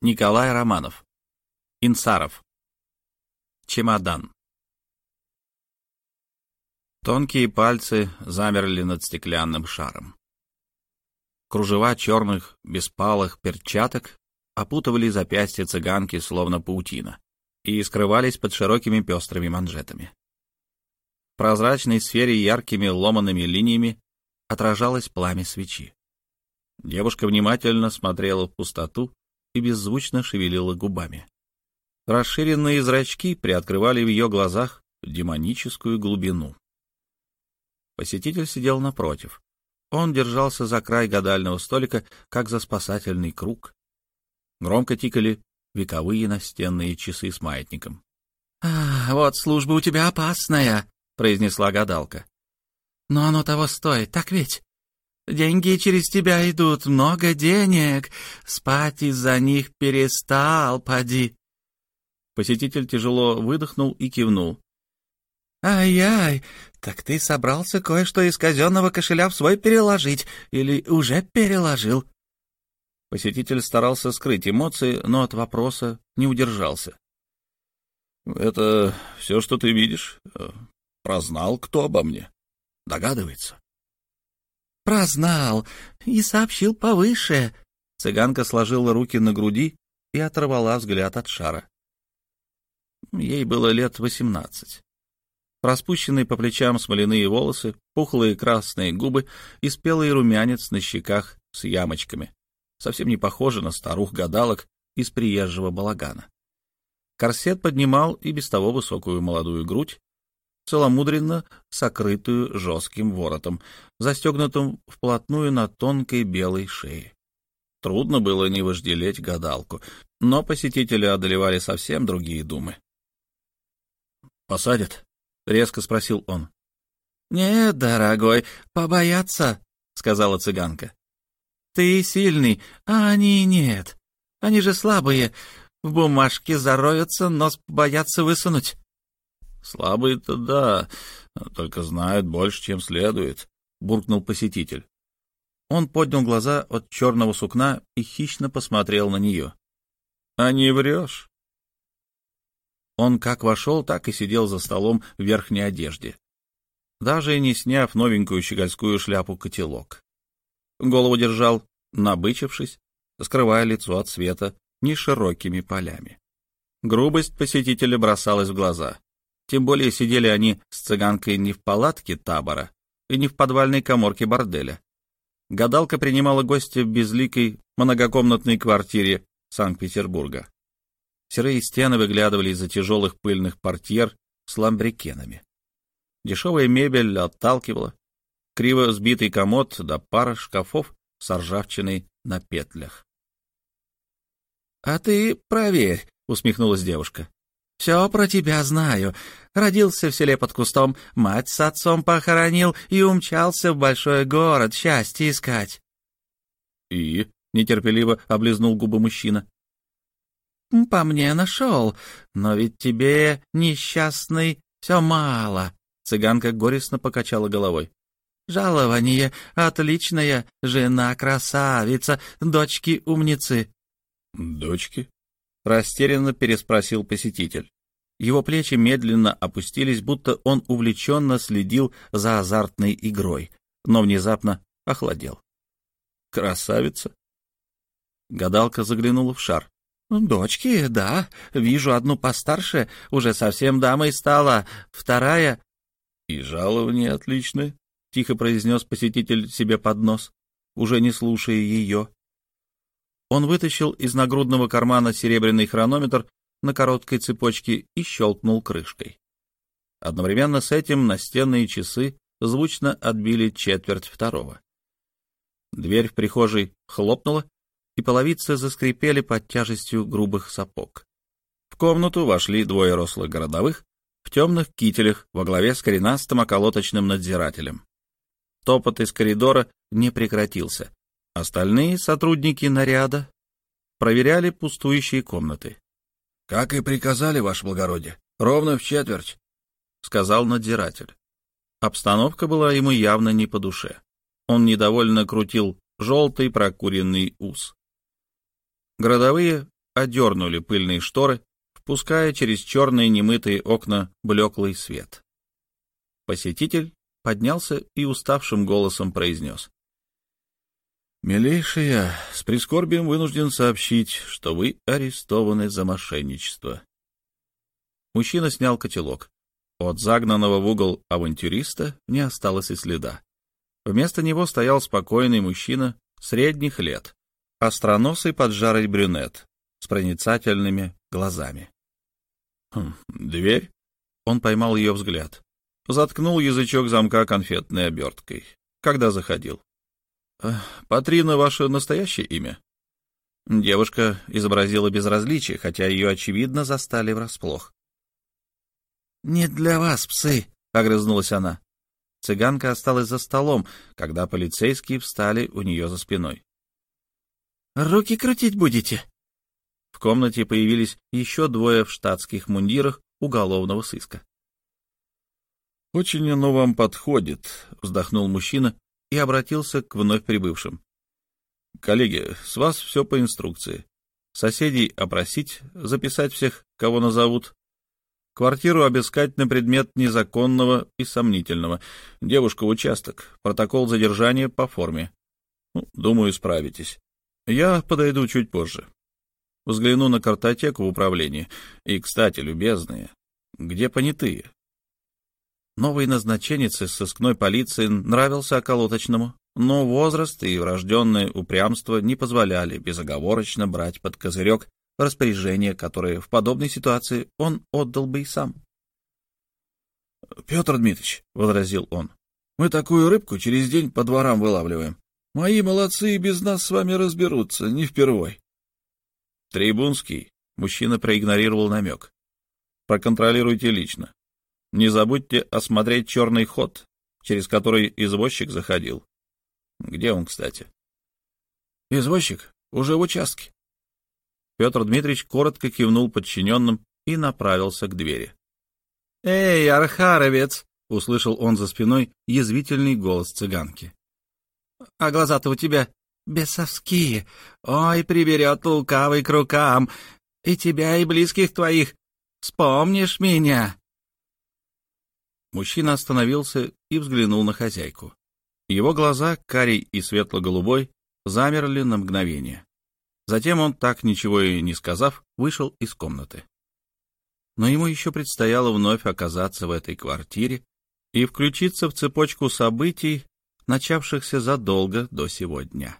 Николай Романов. Инсаров. Чемодан. Тонкие пальцы замерли над стеклянным шаром. Кружева черных беспалых перчаток опутывали запястья цыганки, словно паутина, и скрывались под широкими пестрыми манжетами. В прозрачной сфере яркими ломанными линиями отражалось пламя свечи. Девушка внимательно смотрела в пустоту и беззвучно шевелила губами. Расширенные зрачки приоткрывали в ее глазах демоническую глубину. Посетитель сидел напротив. Он держался за край гадального столика, как за спасательный круг. Громко тикали вековые настенные часы с маятником. — А, вот служба у тебя опасная, — произнесла гадалка. — Но оно того стоит, так ведь? Деньги через тебя идут, много денег. Спать из-за них перестал, поди. Посетитель тяжело выдохнул и кивнул. «Ай-яй, так ты собрался кое-что из казенного кошеля в свой переложить или уже переложил?» Посетитель старался скрыть эмоции, но от вопроса не удержался. «Это все, что ты видишь? Прознал, кто обо мне? Догадывается?» «Прознал и сообщил повыше». Цыганка сложила руки на груди и оторвала взгляд от шара. Ей было лет восемнадцать. Распущенные по плечам смоляные волосы, пухлые красные губы и спелый румянец на щеках с ямочками. Совсем не похоже на старух-гадалок из приезжего балагана. Корсет поднимал и без того высокую молодую грудь, целомудренно сокрытую жестким воротом, застегнутым вплотную на тонкой белой шее. Трудно было не вожделеть гадалку, но посетители одолевали совсем другие думы. «Посадят?» — резко спросил он. «Нет, дорогой, побояться», — сказала цыганка. «Ты сильный, а они нет. Они же слабые. В бумажке зароются, нос боятся высунуть». Слабые-то да, только знают больше, чем следует, — буркнул посетитель. Он поднял глаза от черного сукна и хищно посмотрел на нее. — А не врешь? Он как вошел, так и сидел за столом в верхней одежде, даже не сняв новенькую щегольскую шляпу-котелок. Голову держал, набычившись, скрывая лицо от света неширокими полями. Грубость посетителя бросалась в глаза. Тем более сидели они с цыганкой не в палатке табора и не в подвальной коморке борделя. Гадалка принимала гостя в безликой многокомнатной квартире Санкт-Петербурга. Серые стены выглядывали из-за тяжелых пыльных портьер с ламбрикенами. Дешевая мебель отталкивала. Криво сбитый комод до пара шкафов с ржавчиной на петлях. — А ты проверь, — усмехнулась девушка. Все про тебя знаю. Родился в селе под кустом, мать с отцом похоронил и умчался в большой город счастье искать. — И? — нетерпеливо облизнул губы мужчина. — По мне нашел, но ведь тебе, несчастный, все мало. Цыганка горестно покачала головой. Жалование отличное, жена красавица, дочки умницы. — Дочки? Растерянно переспросил посетитель. Его плечи медленно опустились, будто он увлеченно следил за азартной игрой, но внезапно охладел. «Красавица?» Гадалка заглянула в шар. «Дочки, да. Вижу одну постарше, уже совсем дамой стала. Вторая...» «И жалование отличное», — тихо произнес посетитель себе под нос, уже не слушая ее. Он вытащил из нагрудного кармана серебряный хронометр на короткой цепочке и щелкнул крышкой. Одновременно с этим настенные часы звучно отбили четверть второго. Дверь в прихожей хлопнула, и половицы заскрипели под тяжестью грубых сапог. В комнату вошли двое рослых городовых в темных кителях во главе с коренастым околоточным надзирателем. Топот из коридора не прекратился. Остальные сотрудники наряда проверяли пустующие комнаты. — Как и приказали, ваше благородие, ровно в четверть, — сказал надзиратель. Обстановка была ему явно не по душе. Он недовольно крутил желтый прокуренный ус. Городовые одернули пыльные шторы, впуская через черные немытые окна блеклый свет. Посетитель поднялся и уставшим голосом произнес. «Милейшая, с прискорбием вынужден сообщить, что вы арестованы за мошенничество». Мужчина снял котелок. От загнанного в угол авантюриста не осталось и следа. Вместо него стоял спокойный мужчина средних лет, остроносый поджарый брюнет с проницательными глазами. Хм, «Дверь?» Он поймал ее взгляд. Заткнул язычок замка конфетной оберткой. Когда заходил. «Патрина — ваше настоящее имя?» Девушка изобразила безразличие, хотя ее, очевидно, застали врасплох. «Не для вас, псы!» — огрызнулась она. Цыганка осталась за столом, когда полицейские встали у нее за спиной. «Руки крутить будете?» В комнате появились еще двое в штатских мундирах уголовного сыска. «Очень оно вам подходит», — вздохнул мужчина и обратился к вновь прибывшим. «Коллеги, с вас все по инструкции. Соседей опросить, записать всех, кого назовут, Квартиру обыскать на предмет незаконного и сомнительного. Девушка в участок. Протокол задержания по форме. Ну, думаю, справитесь. Я подойду чуть позже. Взгляну на картотеку в управлении. И, кстати, любезные, где понятые? Новый назначенец из сыскной полиции нравился околоточному, но возраст и врожденное упрямство не позволяли безоговорочно брать под козырек распоряжение, которое в подобной ситуации он отдал бы и сам. — Петр Дмитриевич, — возразил он, — мы такую рыбку через день по дворам вылавливаем. Мои молодцы и без нас с вами разберутся, не впервой. Трибунский, мужчина проигнорировал намек. Проконтролируйте лично. Не забудьте осмотреть черный ход, через который извозчик заходил. Где он, кстати? Извозчик уже в участке. Петр Дмитриевич коротко кивнул подчиненным и направился к двери. «Эй, Архаровец!» — услышал он за спиной язвительный голос цыганки. «А глаза-то у тебя бесовские. Ой, приберет лукавый к рукам. И тебя, и близких твоих. Вспомнишь меня?» Мужчина остановился и взглянул на хозяйку. Его глаза, карий и светло-голубой, замерли на мгновение. Затем он, так ничего и не сказав, вышел из комнаты. Но ему еще предстояло вновь оказаться в этой квартире и включиться в цепочку событий, начавшихся задолго до сегодня.